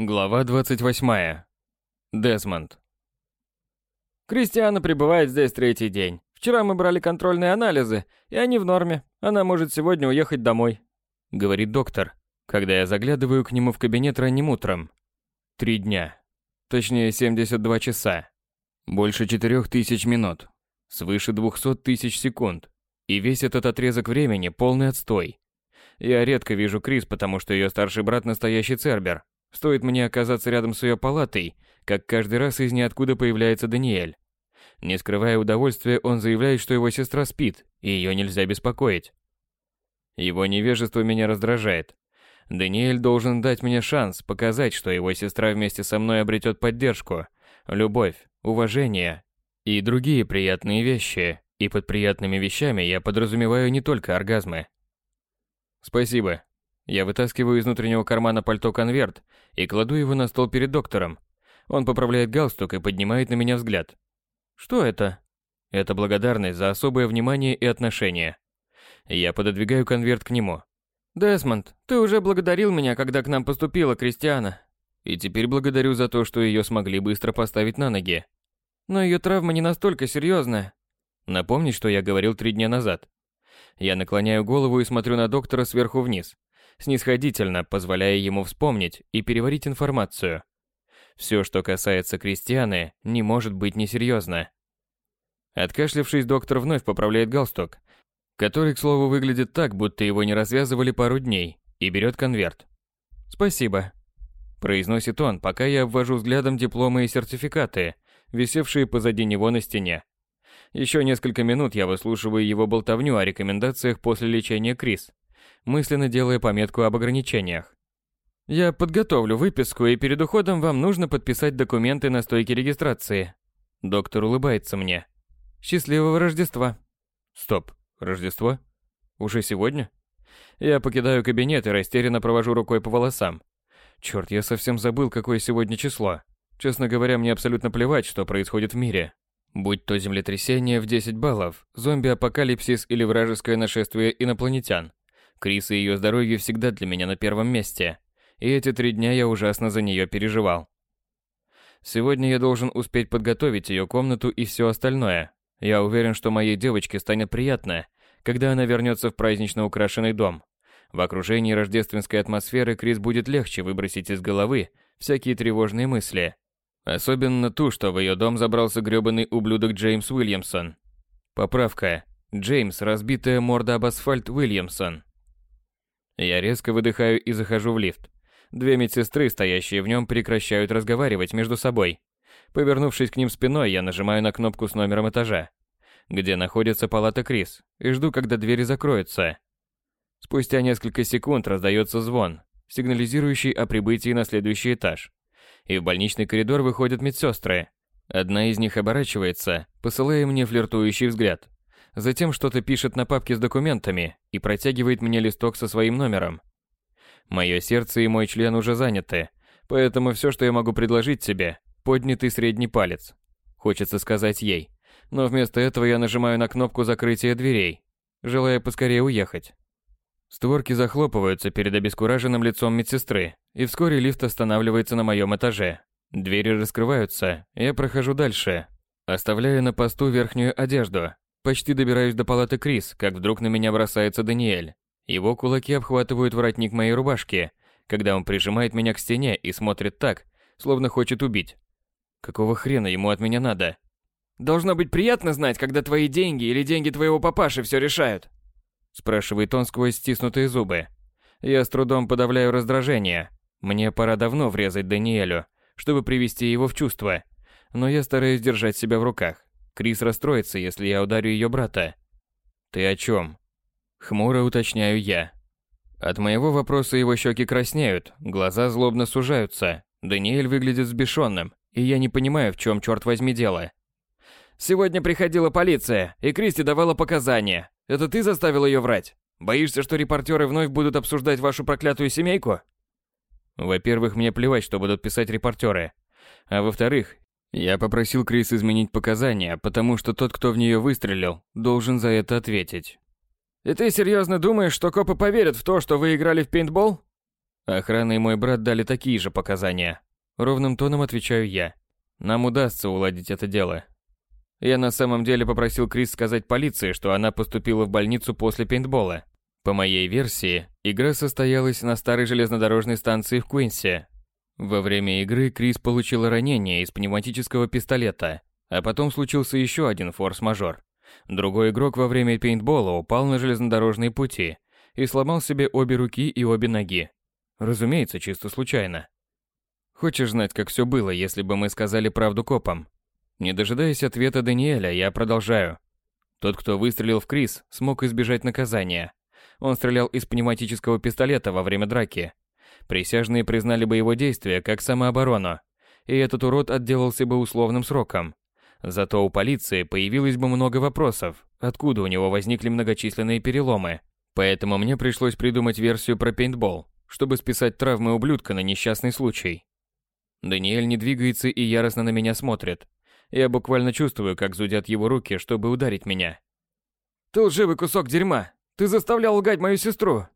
Глава 28. Десмонд. Кристиана пребывает здесь третий день. Вчера мы брали контрольные анализы, и они в норме. Она может сегодня уехать домой. Говорит доктор, когда я заглядываю к нему в кабинет ранним утром. Три дня. Точнее, 72 часа. Больше 4000 минут. Свыше 200 тысяч секунд. И весь этот отрезок времени полный отстой. Я редко вижу Крис, потому что ее старший брат настоящий цербер, Стоит мне оказаться рядом с ее палатой, как каждый раз из ниоткуда появляется Даниэль. Не скрывая удовольствия, он заявляет, что его сестра спит, и ее нельзя беспокоить. Его невежество меня раздражает. Даниэль должен дать мне шанс показать, что его сестра вместе со мной обретет поддержку, любовь, уважение и другие приятные вещи. И под приятными вещами я подразумеваю не только оргазмы. Спасибо, я вытаскиваю из внутреннего кармана пальто конверт и кладу его на стол перед доктором. Он поправляет галстук и поднимает на меня взгляд. Что это? Это благодарность за особое внимание и отношение. Я пододвигаю конверт к нему. Десмонд, ты уже благодарил меня, когда к нам поступила Кристиана. И теперь благодарю за то, что ее смогли быстро поставить на ноги. Но ее травма не настолько серьезная. Напомни, что я говорил три дня назад. Я наклоняю голову и смотрю на доктора сверху вниз снисходительно позволяя ему вспомнить и переварить информацию. Все, что касается Кристианы, не может быть несерьезно. Откашлявшись, доктор вновь поправляет галстук, который, к слову, выглядит так, будто его не развязывали пару дней, и берет конверт. «Спасибо», – произносит он, пока я обвожу взглядом дипломы и сертификаты, висевшие позади него на стене. Еще несколько минут я выслушиваю его болтовню о рекомендациях после лечения Крис, мысленно делая пометку об ограничениях. Я подготовлю выписку, и перед уходом вам нужно подписать документы на стойке регистрации. Доктор улыбается мне. Счастливого Рождества. Стоп, Рождество? Уже сегодня? Я покидаю кабинет и растерянно провожу рукой по волосам. Черт, я совсем забыл, какое сегодня число. Честно говоря, мне абсолютно плевать, что происходит в мире. Будь то землетрясение в 10 баллов, зомби-апокалипсис или вражеское нашествие инопланетян. Крис и ее здоровье всегда для меня на первом месте, и эти три дня я ужасно за нее переживал. Сегодня я должен успеть подготовить ее комнату и все остальное. Я уверен, что моей девочке станет приятно, когда она вернется в празднично украшенный дом. В окружении рождественской атмосферы Крис будет легче выбросить из головы всякие тревожные мысли. Особенно ту, что в ее дом забрался грёбаный ублюдок Джеймс Уильямсон. Поправка. Джеймс, разбитая морда об асфальт Уильямсон. Я резко выдыхаю и захожу в лифт. Две медсестры, стоящие в нем, прекращают разговаривать между собой. Повернувшись к ним спиной, я нажимаю на кнопку с номером этажа, где находится палата Крис, и жду, когда двери закроются. Спустя несколько секунд раздается звон, сигнализирующий о прибытии на следующий этаж. И в больничный коридор выходят медсестры. Одна из них оборачивается, посылая мне флиртующий взгляд. Затем что-то пишет на папке с документами и протягивает мне листок со своим номером. Мое сердце и мой член уже заняты, поэтому все, что я могу предложить тебе, поднятый средний палец. Хочется сказать ей. Но вместо этого я нажимаю на кнопку закрытия дверей, желая поскорее уехать. Створки захлопываются перед обескураженным лицом медсестры, и вскоре лифт останавливается на моем этаже. Двери раскрываются, я прохожу дальше, оставляя на посту верхнюю одежду, Почти добираюсь до палаты Крис, как вдруг на меня бросается Даниэль. Его кулаки обхватывают воротник моей рубашки, когда он прижимает меня к стене и смотрит так, словно хочет убить. Какого хрена ему от меня надо? Должно быть приятно знать, когда твои деньги или деньги твоего папаши все решают. Спрашивает он сквозь стиснутые зубы. Я с трудом подавляю раздражение. Мне пора давно врезать Даниэлю, чтобы привести его в чувство. Но я стараюсь держать себя в руках. Крис расстроится, если я ударю ее брата. Ты о чем? Хмуро уточняю я. От моего вопроса его щеки краснеют, глаза злобно сужаются. Даниэль выглядит взбешенным, и я не понимаю, в чем, черт возьми, дело. Сегодня приходила полиция, и Кристи давала показания. Это ты заставил ее врать? Боишься, что репортеры вновь будут обсуждать вашу проклятую семейку? Во-первых, мне плевать, что будут писать репортеры. А во-вторых, я попросил Крис изменить показания, потому что тот, кто в нее выстрелил, должен за это ответить. И ты серьезно думаешь, что копы поверят в то, что вы играли в пейнтбол? Охрана и мой брат дали такие же показания. Ровным тоном отвечаю я. Нам удастся уладить это дело. Я на самом деле попросил Крис сказать полиции, что она поступила в больницу после пейнтбола. По моей версии, игра состоялась на старой железнодорожной станции в Куинсе. Во время игры Крис получила ранение из пневматического пистолета, а потом случился еще один форс-мажор. Другой игрок во время пейнтбола упал на железнодорожные пути и сломал себе обе руки и обе ноги. Разумеется, чисто случайно. Хочешь знать, как все было, если бы мы сказали правду копам? Не дожидаясь ответа Даниэля, я продолжаю. Тот, кто выстрелил в Крис, смог избежать наказания. Он стрелял из пневматического пистолета во время драки. Присяжные признали бы его действия как самооборону, и этот урод отделался бы условным сроком. Зато у полиции появилось бы много вопросов, откуда у него возникли многочисленные переломы. Поэтому мне пришлось придумать версию про пейнтбол, чтобы списать травмы ублюдка на несчастный случай. Даниэль не двигается и яростно на меня смотрит. Я буквально чувствую, как зудят его руки, чтобы ударить меня. «Ты лживый кусок дерьма! Ты заставлял лгать мою сестру!»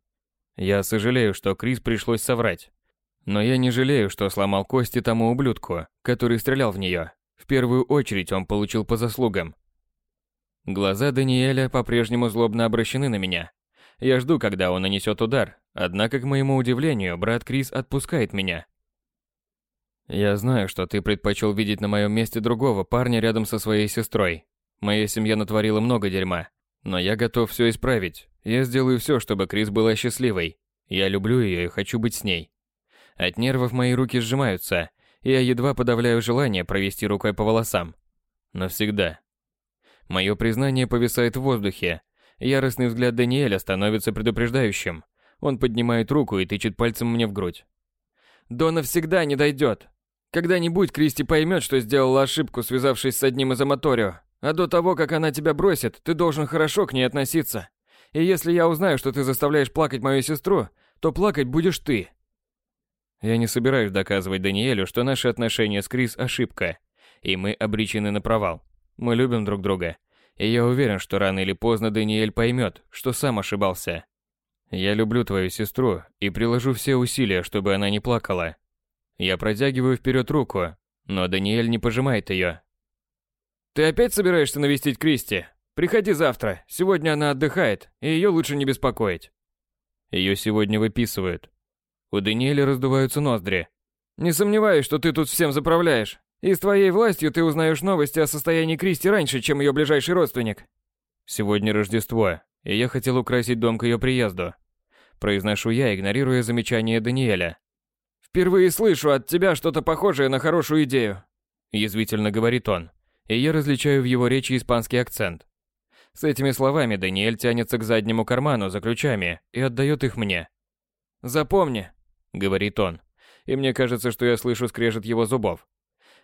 Я сожалею, что Крис пришлось соврать. Но я не жалею, что сломал кости тому ублюдку, который стрелял в нее. В первую очередь он получил по заслугам. Глаза Даниэля по-прежнему злобно обращены на меня. Я жду, когда он нанесет удар, однако, к моему удивлению, брат Крис отпускает меня. Я знаю, что ты предпочел видеть на моем месте другого парня рядом со своей сестрой. Моя семья натворила много дерьма, но я готов все исправить. Я сделаю все, чтобы Крис была счастливой. Я люблю ее и хочу быть с ней. От нервов мои руки сжимаются, и я едва подавляю желание провести рукой по волосам. Навсегда. Мое признание повисает в воздухе. Яростный взгляд Даниэля становится предупреждающим. Он поднимает руку и тычет пальцем мне в грудь. До навсегда не дойдет. Когда-нибудь Кристи поймет, что сделала ошибку, связавшись с одним из Аматорио. А до того, как она тебя бросит, ты должен хорошо к ней относиться. И если я узнаю, что ты заставляешь плакать мою сестру, то плакать будешь ты. Я не собираюсь доказывать Даниэлю, что наши отношения с Крис ошибка, и мы обречены на провал. Мы любим друг друга, и я уверен, что рано или поздно Даниэль поймет, что сам ошибался. Я люблю твою сестру и приложу все усилия, чтобы она не плакала. Я протягиваю вперед руку, но Даниэль не пожимает ее. «Ты опять собираешься навестить Кристи? Приходи завтра, сегодня она отдыхает, и ее лучше не беспокоить». Ее сегодня выписывают. У Даниэля раздуваются ноздри. «Не сомневаюсь, что ты тут всем заправляешь. И с твоей властью ты узнаешь новости о состоянии Кристи раньше, чем ее ближайший родственник». Сегодня Рождество, и я хотел украсить дом к ее приезду. Произношу я, игнорируя замечание Даниэля. «Впервые слышу от тебя что-то похожее на хорошую идею», язвительно говорит он, и я различаю в его речи испанский акцент. С этими словами Даниэль тянется к заднему карману за ключами и отдает их мне. «Запомни», — говорит он, и мне кажется, что я слышу скрежет его зубов.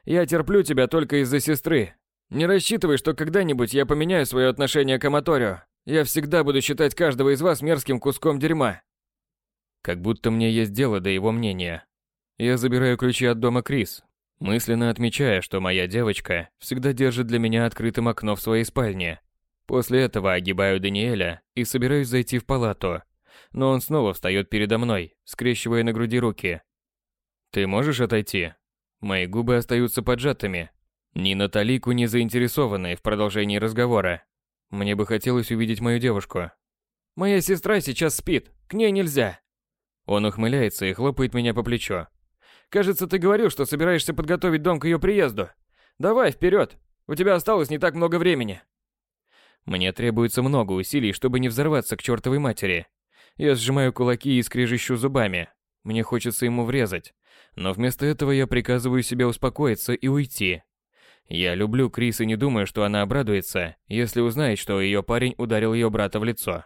«Я терплю тебя только из-за сестры. Не рассчитывай, что когда-нибудь я поменяю свое отношение к Аматорио. Я всегда буду считать каждого из вас мерзким куском дерьма». Как будто мне есть дело до его мнения. Я забираю ключи от дома Крис, мысленно отмечая, что моя девочка всегда держит для меня открытым окно в своей спальне. После этого огибаю Даниэля и собираюсь зайти в палату. Но он снова встает передо мной, скрещивая на груди руки. «Ты можешь отойти?» Мои губы остаются поджатыми. Ни на талику не заинтересованные в продолжении разговора. Мне бы хотелось увидеть мою девушку. «Моя сестра сейчас спит, к ней нельзя». Он ухмыляется и хлопает меня по плечу. Кажется, ты говорил, что собираешься подготовить дом к ее приезду. Давай, вперед. У тебя осталось не так много времени. Мне требуется много усилий, чтобы не взорваться к чертовой матери. Я сжимаю кулаки и скрежещу зубами. Мне хочется ему врезать. Но вместо этого я приказываю себе успокоиться и уйти. Я люблю Крис и не думаю, что она обрадуется, если узнает, что ее парень ударил ее брата в лицо.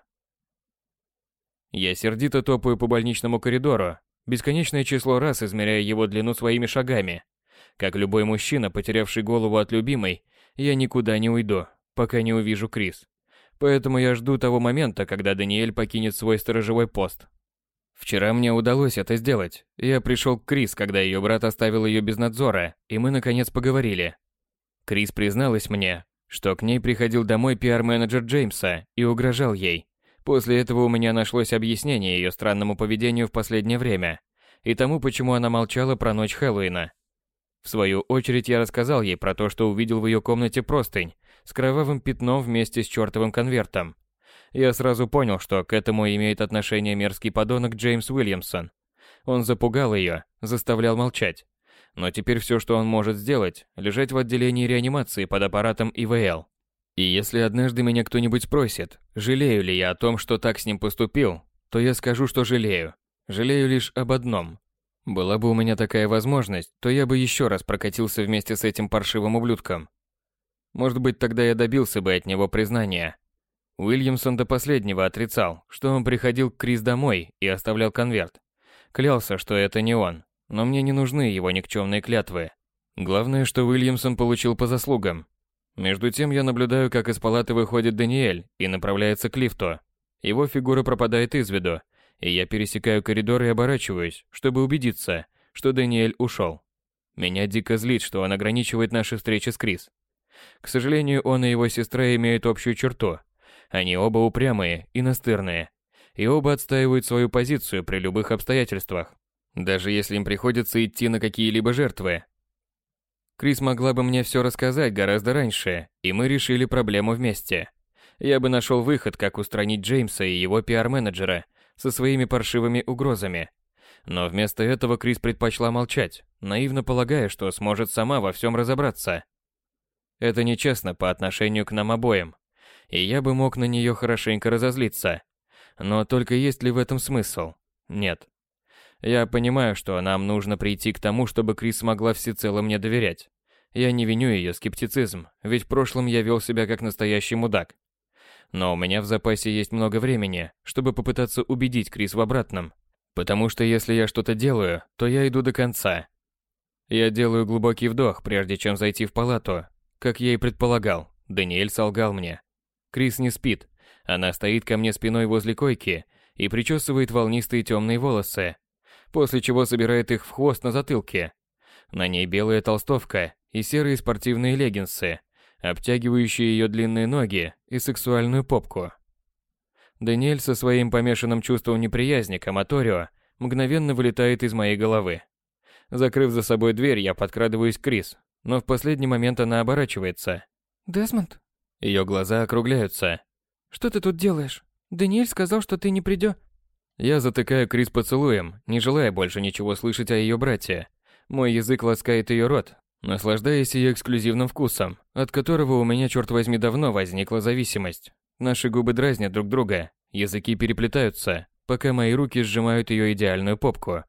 Я сердито топаю по больничному коридору, Бесконечное число раз измеряя его длину своими шагами. Как любой мужчина, потерявший голову от любимой, я никуда не уйду, пока не увижу Крис. Поэтому я жду того момента, когда Даниэль покинет свой сторожевой пост. Вчера мне удалось это сделать. Я пришел к Крис, когда ее брат оставил ее без надзора, и мы наконец поговорили. Крис призналась мне, что к ней приходил домой пиар-менеджер Джеймса и угрожал ей. После этого у меня нашлось объяснение ее странному поведению в последнее время. и тому, почему она молчала про ночь Хэллоуина. В свою очередь я рассказал ей про то, что увидел в ее комнате простынь с кровавым пятном вместе с чертовым конвертом. Я сразу понял, что к этому имеет отношение мерзкий подонок Джеймс Уильямсон. Он запугал ее, заставлял молчать. Но теперь все, что он может сделать, лежать в отделении реанимации под аппаратом ИВЛ. И если однажды меня кто-нибудь спросит, жалею ли я о том, что так с ним поступил, то я скажу, что жалею. Жалею лишь об одном. Была бы у меня такая возможность, то я бы еще раз прокатился вместе с этим паршивым ублюдком. Может быть, тогда я добился бы от него признания. Уильямсон до последнего отрицал, что он приходил к Крис домой и оставлял конверт. Клялся, что это не он, но мне не нужны его никчемные клятвы. Главное, что Уильямсон получил по заслугам. Между тем я наблюдаю, как из палаты выходит Даниэль и направляется к лифту. Его фигура пропадает из виду, и я пересекаю коридор и оборачиваюсь, чтобы убедиться, что Даниэль ушел. Меня дико злит, что он ограничивает наши встречи с Крис. К сожалению, он и его сестра имеют общую черту. Они оба упрямые и настырные. И оба отстаивают свою позицию при любых обстоятельствах, даже если им приходится идти на какие-либо жертвы. Крис могла бы мне все рассказать гораздо раньше, и мы решили проблему вместе. Я бы нашел выход, как устранить Джеймса и его пиар-менеджера, со своими паршивыми угрозами. Но вместо этого Крис предпочла молчать, наивно полагая, что сможет сама во всем разобраться. Это нечестно по отношению к нам обоим, и я бы мог на нее хорошенько разозлиться. Но только есть ли в этом смысл? Нет. Я понимаю, что нам нужно прийти к тому, чтобы Крис смогла всецело мне доверять. Я не виню ее скептицизм, ведь в прошлом я вел себя как настоящий мудак. Но у меня в запасе есть много времени, чтобы попытаться убедить Крис в обратном. Потому что если я что-то делаю, то я иду до конца. Я делаю глубокий вдох, прежде чем зайти в палату. Как я и предполагал, Даниэль солгал мне. Крис не спит. Она стоит ко мне спиной возле койки и причесывает волнистые темные волосы, после чего собирает их в хвост на затылке. На ней белая толстовка и серые спортивные леггинсы, обтягивающие ее длинные ноги и сексуальную попку. Даниэль со своим помешанным чувством неприязни к Аматорио мгновенно вылетает из моей головы. Закрыв за собой дверь, я подкрадываюсь к Крис, но в последний момент она оборачивается. «Десмонд?» Ее глаза округляются. «Что ты тут делаешь? Даниэль сказал, что ты не придё...» Я затыкаю Крис поцелуем, не желая больше ничего слышать о ее брате. Мой язык ласкает ее рот, наслаждаясь ее эксклюзивным вкусом, от которого у меня, черт возьми, давно возникла зависимость. Наши губы дразнят друг друга, языки переплетаются, пока мои руки сжимают ее идеальную попку.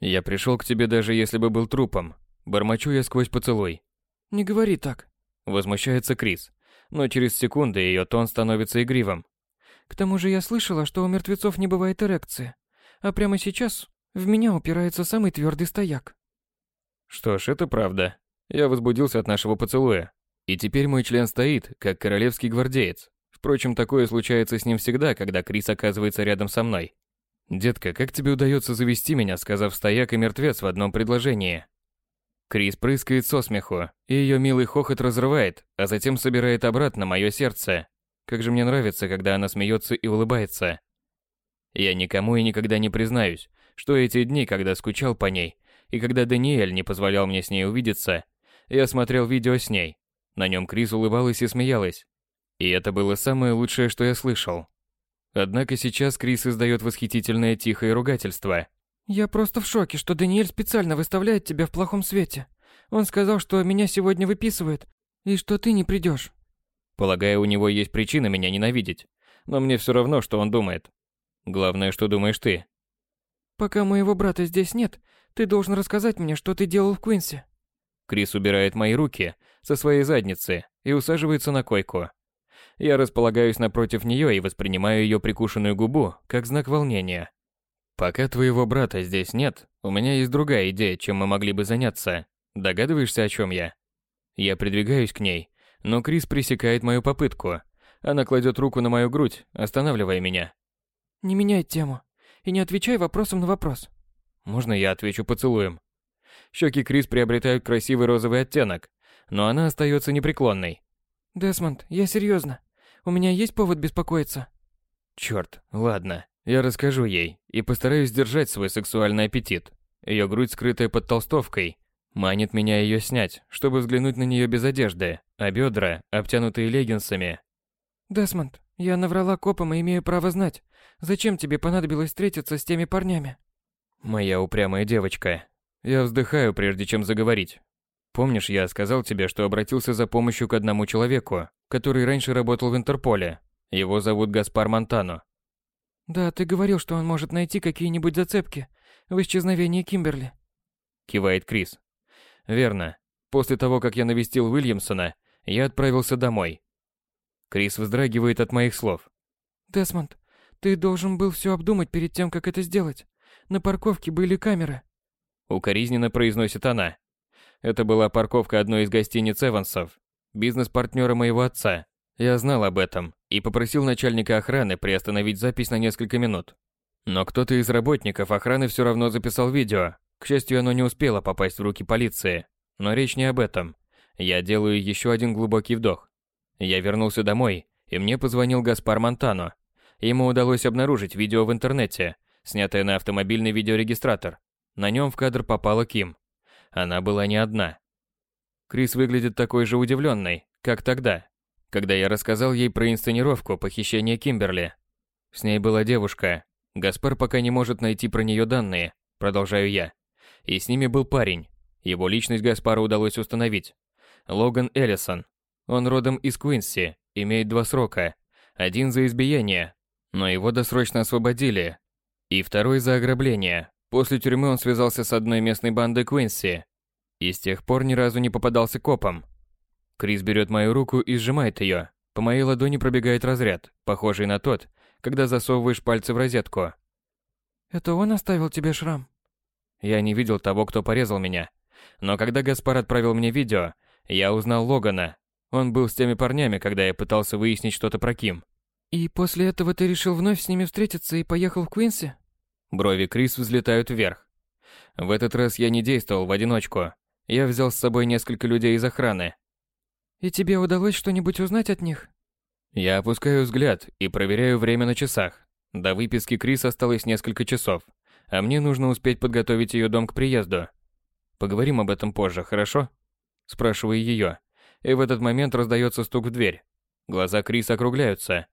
Я пришел к тебе даже если бы был трупом. Бормочу я сквозь поцелуй. «Не говори так», — возмущается Крис, но через секунды ее тон становится игривым. «К тому же я слышала, что у мертвецов не бывает эрекции, а прямо сейчас в меня упирается самый твердый стояк». Что ж, это правда. Я возбудился от нашего поцелуя. И теперь мой член стоит, как королевский гвардеец. Впрочем, такое случается с ним всегда, когда Крис оказывается рядом со мной. «Детка, как тебе удается завести меня, сказав стояк и мертвец в одном предложении?» Крис прыскает со смеху, и ее милый хохот разрывает, а затем собирает обратно мое сердце. Как же мне нравится, когда она смеется и улыбается. Я никому и никогда не признаюсь, что эти дни, когда скучал по ней, и когда Даниэль не позволял мне с ней увидеться, я смотрел видео с ней. На нем Крис улыбалась и смеялась. И это было самое лучшее, что я слышал. Однако сейчас Крис издает восхитительное тихое ругательство. «Я просто в шоке, что Даниэль специально выставляет тебя в плохом свете. Он сказал, что меня сегодня выписывают, и что ты не придешь. Полагаю, у него есть причина меня ненавидеть. Но мне все равно, что он думает. Главное, что думаешь ты. Пока моего брата здесь нет, ты должен рассказать мне, что ты делал в Куинсе. Крис убирает мои руки со своей задницы и усаживается на койку. Я располагаюсь напротив нее и воспринимаю ее прикушенную губу как знак волнения. Пока твоего брата здесь нет, у меня есть другая идея, чем мы могли бы заняться. Догадываешься, о чем я? Я придвигаюсь к ней, но Крис пресекает мою попытку. Она кладет руку на мою грудь, останавливая меня. Не меняй тему и не отвечай вопросом на вопрос. Можно я отвечу поцелуем? Щеки Крис приобретают красивый розовый оттенок, но она остается непреклонной. Десмонд, я серьезно. У меня есть повод беспокоиться. Черт, ладно, я расскажу ей и постараюсь сдержать свой сексуальный аппетит. Ее грудь, скрытая под толстовкой, манит меня ее снять, чтобы взглянуть на нее без одежды, а бедра, обтянутые леггинсами. «Десмонд, я наврала копам и имею право знать, зачем тебе понадобилось встретиться с теми парнями?» Моя упрямая девочка. Я вздыхаю, прежде чем заговорить. Помнишь, я сказал тебе, что обратился за помощью к одному человеку, который раньше работал в Интерполе. Его зовут Гаспар Монтано. Да, ты говорил, что он может найти какие-нибудь зацепки в исчезновении Кимберли. Кивает Крис. Верно. После того, как я навестил Уильямсона, я отправился домой. Крис вздрагивает от моих слов. Десмонд, ты должен был все обдумать перед тем, как это сделать. На парковке были камеры. Укоризненно произносит она. Это была парковка одной из гостиниц Эвансов, бизнес-партнера моего отца. Я знал об этом и попросил начальника охраны приостановить запись на несколько минут. Но кто-то из работников охраны все равно записал видео. К счастью, оно не успело попасть в руки полиции. Но речь не об этом. Я делаю еще один глубокий вдох. Я вернулся домой, и мне позвонил Гаспар Монтано. Ему удалось обнаружить видео в интернете, снятое на автомобильный видеорегистратор. На нем в кадр попала Ким. Она была не одна. Крис выглядит такой же удивленной, как тогда, когда я рассказал ей про инсценировку похищения Кимберли. С ней была девушка. Гаспар пока не может найти про нее данные, продолжаю я. И с ними был парень. Его личность Гаспару удалось установить. Логан Эллисон. Он родом из Куинси, имеет два срока. Один за избиение, но его досрочно освободили. И второй за ограбление, После тюрьмы он связался с одной местной бандой Квинси и с тех пор ни разу не попадался копам. Крис берет мою руку и сжимает ее. По моей ладони пробегает разряд, похожий на тот, когда засовываешь пальцы в розетку. «Это он оставил тебе шрам?» Я не видел того, кто порезал меня. Но когда Гаспар отправил мне видео, я узнал Логана. Он был с теми парнями, когда я пытался выяснить что-то про Ким. «И после этого ты решил вновь с ними встретиться и поехал в Квинси?» Брови Крис взлетают вверх. В этот раз я не действовал в одиночку. Я взял с собой несколько людей из охраны. И тебе удалось что-нибудь узнать от них? Я опускаю взгляд и проверяю время на часах. До выписки Крис осталось несколько часов, а мне нужно успеть подготовить ее дом к приезду. Поговорим об этом позже, хорошо? Спрашиваю ее. И в этот момент раздается стук в дверь. Глаза Крис округляются.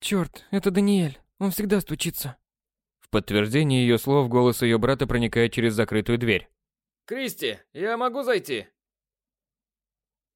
Черт, это Даниэль. Он всегда стучится подтверждение ее слов голос ее брата проникает через закрытую дверь. «Кристи, я могу зайти?»